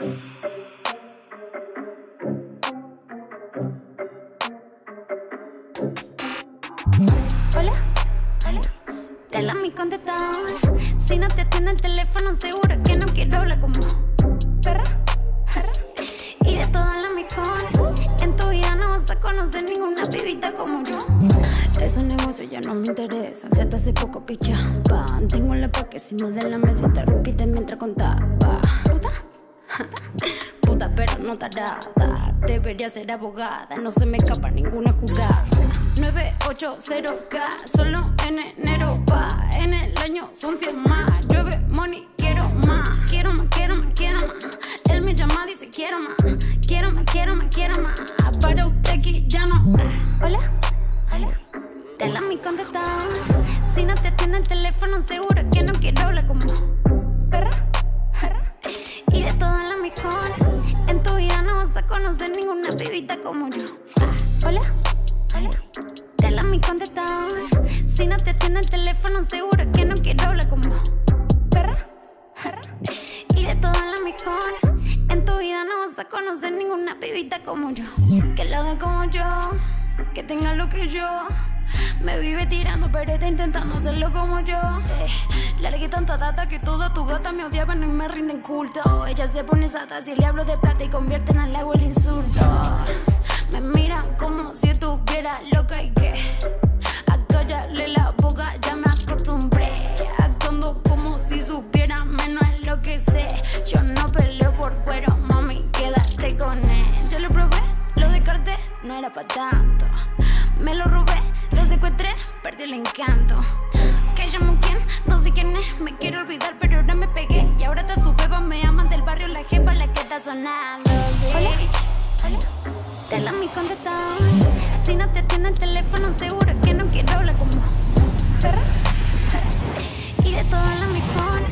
Hola. Hola. Te la mi contestador. Si no te atiende el teléfono, seguro que no quiero hablar como perra. perra. Y de todas las mejor. En tu vida no vas a conocer ninguna pibita como yo. Esos negocios ya no me interesan. Si hasta hace poco pichaba. Tengo la pa' que si de la mesa y te repite mientras contaba. ¿Puta? Pero no tarada. Debería ser abogada. No se me escapa ninguna jugada. 980K, solo en enero pa. En el año son 100 más. Llueve money, quiero más. Quiero más, quiero más, quiero más. Él me llama, dice quiero más. Quiero más, quiero más, quiero más. Para usted aquí ya no. Hola, hola. Te la mi contestador. Si no te atiende el teléfono, seguro que no quiero hablar como conocer ninguna pibita como yo. Hola, hola. Te la mi contestador. Si no te atiende el teléfono, seguro que no quiero hablar como perra. Y de todas las mejor. En tu vida no vas a conocer ninguna pibita como yo. Que lo haga como yo. Que tenga lo que yo. Me vive tirando, pero está intentando hacerlo como yo. Eh, largué tanta data que toda tu gata me odiaban y me rinden culto. Ella se pone sata si le hablo de plata y convierten al agua el insulto. Me miran como si estuviera loca y que a callarle la boca ya me acostumbré. Actuando como si supiera menos es lo que sé. Yo no peleo por cuero, mami, quédate con él. Yo lo probé, lo descarté, no era para tanto. Me lo robé, lo secuestré, perdí el encanto. Que llamo quién, no sé quién es, me quiero olvidar, pero ahora me pegué. Y ahora está su beba, me aman del barrio, la jefa la que está sonando. Hola, hola. Te la mi contestador. Si no te atiende el teléfono, seguro que no quiero hablar como perra. Y de todas las mejor.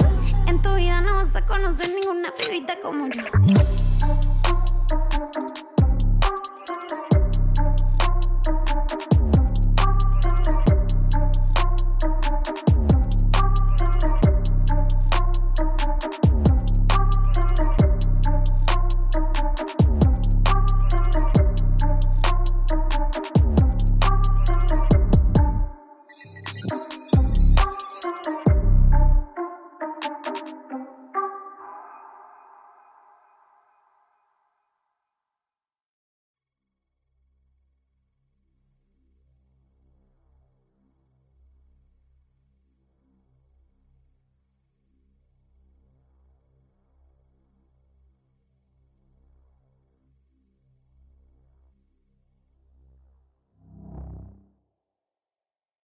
En tu vida no vas a conocer ninguna pibita como yo.